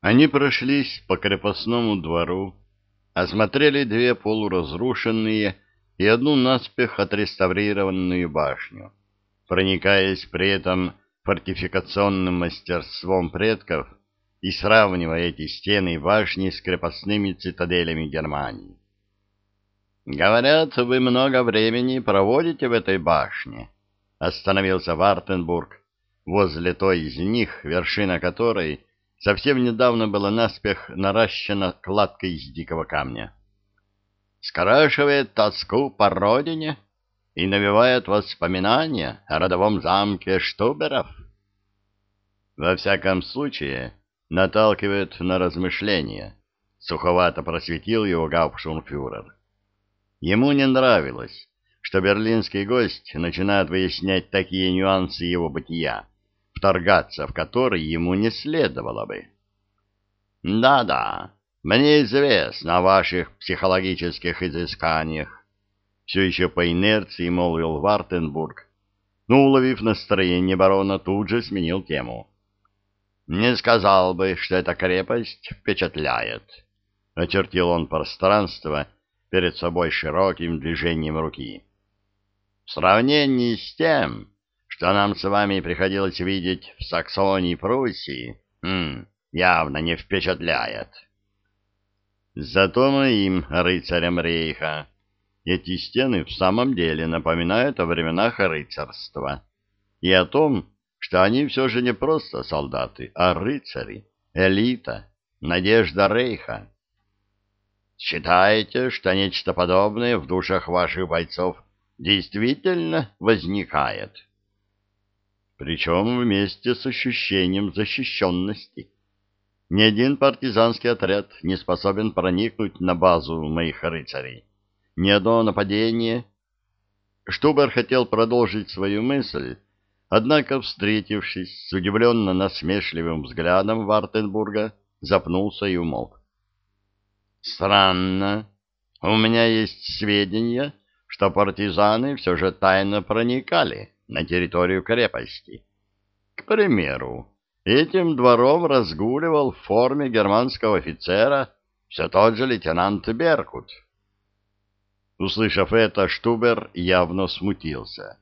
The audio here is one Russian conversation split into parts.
Они прошлись по крепостному двору, осмотрели две полуразрушенные и одну наспех отреставрированную башню, проникаясь при этом фортификационным мастерством предков и сравнивая эти стены и башни с крепостными цитаделями Германии. «Говорят, вы много времени проводите в этой башне», — остановился Вартенбург возле той из них, вершина которой совсем недавно была наспех наращена кладкой из дикого камня. Скрашивает тоску по родине и навевает воспоминания о родовом замке Штуберов. Во всяком случае, наталкивает на размышления, суховато просветил его гауптштурмфюрер. Ему не нравилось, что берлинский гость начинает выяснять такие нюансы его бытия, вторгаться в который ему не следовало бы. «Да-да, мне известно о ваших психологических изысканиях», все еще по инерции молвил Вартенбург, но, уловив настроение барона, тут же сменил тему. «Не сказал бы, что эта крепость впечатляет», — очертил он пространство перед собой широким движением руки. «В сравнении с тем, что нам с вами приходилось видеть в Саксонии и Пруссии, хм, явно не впечатляет. Зато моим рыцарям рейха эти стены в самом деле напоминают о временах рыцарства и о том, что они все же не просто солдаты, а рыцари, элита, надежда рейха. Считаете, что нечто подобное в душах ваших бойцов действительно возникает? — причем вместе с ощущением защищенности. Ни один партизанский отряд не способен проникнуть на базу моих рыцарей. Ни одно нападение... Штубер хотел продолжить свою мысль, однако, встретившись с удивленно-насмешливым взглядом Вартенбурга, запнулся и умолк. «Странно. У меня есть сведения, что партизаны все же тайно проникали на территорию крепости. К примеру, этим двором разгуливал в форме германского офицера все тот же лейтенант Беркут. Услышав это, Штубер явно смутился.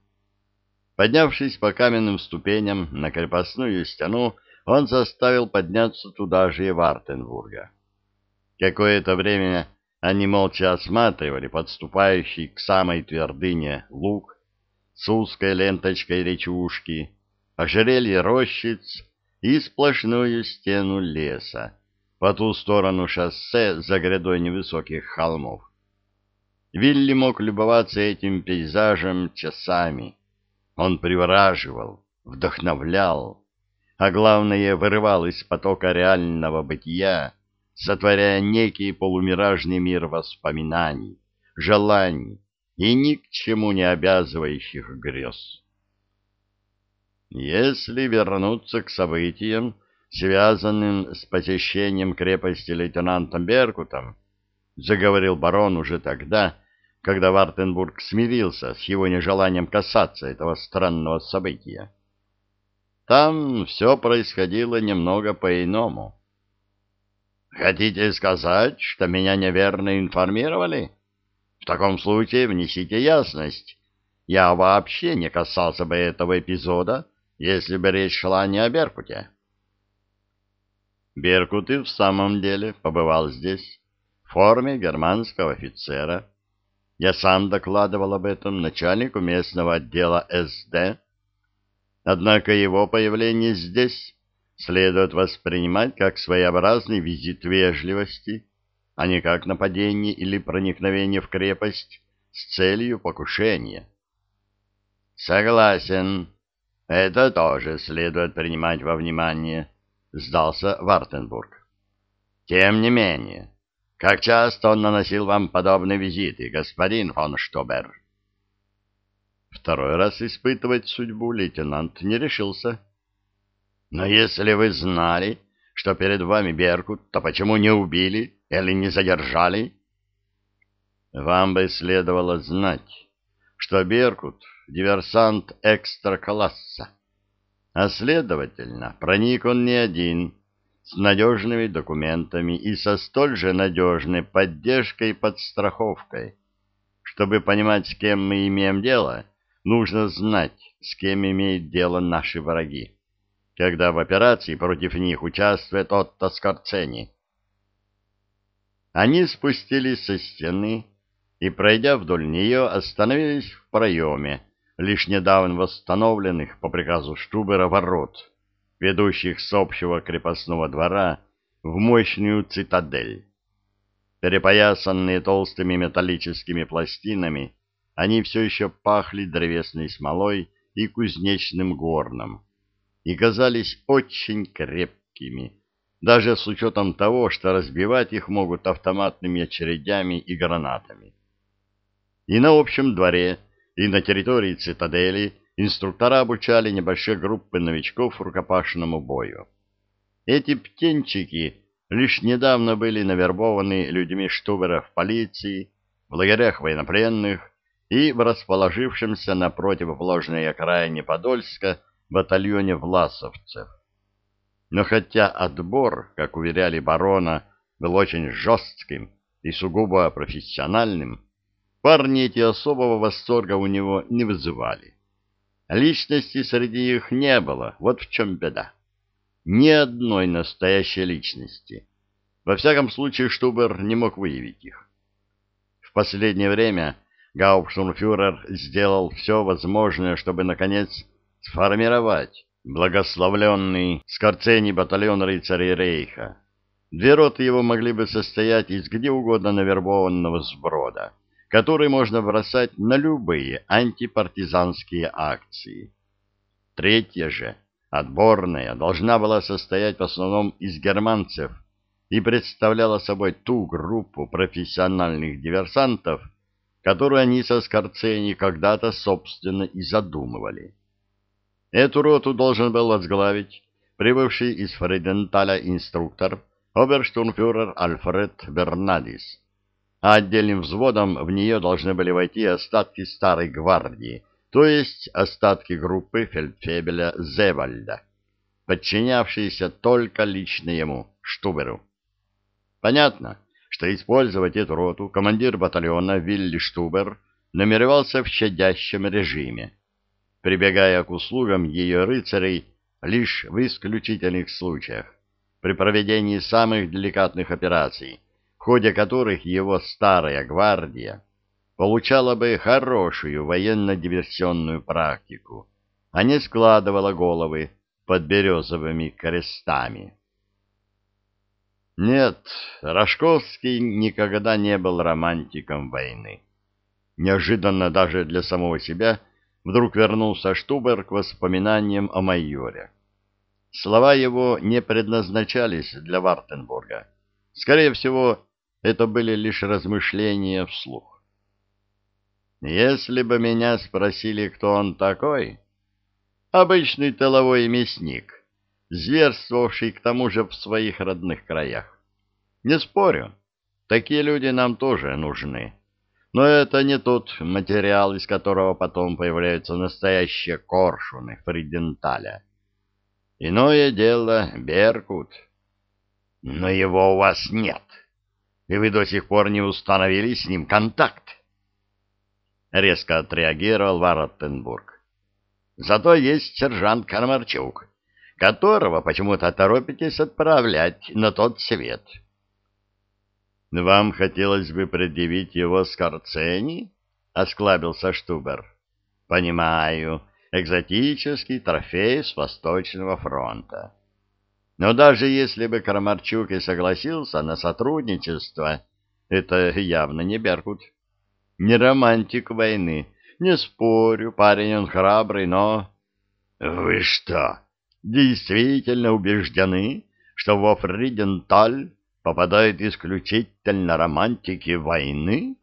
Поднявшись по каменным ступеням на крепостную стену, он заставил подняться туда же и Вартенбурга. Какое-то время они молча осматривали подступающий к самой твердыне луг, с узкой ленточкой речушки, ожерелье рощиц и сплошную стену леса по ту сторону шоссе за грядой невысоких холмов. Вилли мог любоваться этим пейзажем часами. Он привораживал, вдохновлял, а главное, вырывал из потока реального бытия, сотворяя некий полумиражный мир воспоминаний, желаний, и ни к чему не обязывающих грез. Если вернуться к событиям, связанным с посещением крепости лейтенантом Беркутом, заговорил барон уже тогда, когда Вартенбург смирился с его нежеланием касаться этого странного события. Там все происходило немного по-иному. «Хотите сказать, что меня неверно информировали?» Таком случае внесите ясность. Я вообще не касался бы этого эпизода, если бы речь шла не о Беркуте. Беркут и в самом деле побывал здесь, в форме германского офицера. Я сам докладывал об этом начальнику местного отдела СД. Однако его появление здесь следует воспринимать как своеобразный визит вежливости а не как нападение или проникновение в крепость с целью покушения. Согласен. Это тоже следует принимать во внимание, сдался Вартенбург. Тем не менее, как часто он наносил вам подобные визиты, господин фон Штобер? Второй раз испытывать судьбу лейтенант не решился. Но если вы знали, что перед вами Беркут, то почему не убили или не задержали? Вам бы следовало знать, что Беркут — диверсант экстра-класса, а, следовательно, проник он не один, с надежными документами и со столь же надежной поддержкой и подстраховкой. Чтобы понимать, с кем мы имеем дело, нужно знать, с кем имеют дело наши враги, когда в операции против них участвует Отто Скорцени. Они спустились со стены и, пройдя вдоль нее, остановились в проеме, лишь недавно восстановленных по приказу Штубера ворот, ведущих с общего крепостного двора в мощную цитадель. Перепоясанные толстыми металлическими пластинами, они все еще пахли древесной смолой и кузнечным горном, и казались очень крепкими, даже с учетом того, что разбивать их могут автоматными очередями и гранатами. И на общем дворе, и на территории цитадели инструктора обучали небольшие группы новичков рукопашному бою. Эти птенчики лишь недавно были навербованы людьми Штубера в полиции, в лагерях военнопленных и в расположившемся на противоположной окраине Подольска батальоне власовцев. Но хотя отбор, как уверяли барона, был очень жестким и сугубо профессиональным, парни эти особого восторга у него не вызывали. Личности среди их не было, вот в чем беда. Ни одной настоящей личности. Во всяком случае, Штубер не мог выявить их. В последнее время Гауптштурмфюрер сделал все возможное, чтобы, наконец, сформировать благословленный Скорцений батальон рыцарей Рейха. Две роты его могли бы состоять из где угодно навербованного сброда который можно бросать на любые антипартизанские акции. Третья же, отборная, должна была состоять в основном из германцев и представляла собой ту группу профессиональных диверсантов, которую они со Скорцени когда-то, собственно, и задумывали. Эту роту должен был возглавить прибывший из Фрейденталя инструктор оберштурмфюрер Альфред Бернадис, а отдельным взводом в нее должны были войти остатки старой гвардии, то есть остатки группы фельдфебеля Зевальда, подчинявшиеся только лично ему, Штуберу. Понятно, что использовать эту роту командир батальона Вилли Штубер намеревался в щадящем режиме, прибегая к услугам ее рыцарей лишь в исключительных случаях, при проведении самых деликатных операций, в ходе которых его старая гвардия получала бы хорошую военно-диверсионную практику, а не складывала головы под березовыми крестами. Нет, Рожковский никогда не был романтиком войны. Неожиданно даже для самого себя вдруг вернулся Штубер к воспоминаниям о майоре. Слова его не предназначались для Вартенбурга. Скорее всего, это были лишь размышления вслух. Если бы меня спросили, кто он такой, обычный тыловой мясник, зверствовавший к тому же в своих родных краях. Не спорю, такие люди нам тоже нужны. Но это не тот материал, из которого потом появляются настоящие коршуны Фриденталя. Иное дело Беркут. Но его у вас нет и вы до сих пор не установили с ним контакт. Резко отреагировал Вараттенбург. Зато есть сержант Кармарчук, которого почему-то торопитесь отправлять на тот свет. Вам хотелось бы предъявить его Скорцени? Осклабился Штубер. Понимаю, экзотический трофей с Восточного фронта. Но даже если бы Крамарчук и согласился на сотрудничество, это явно не Беркут. Не романтик войны. Не спорю, парень он храбрый, но... Вы что, действительно убеждены, что во Фриденталь попадают исключительно романтики войны?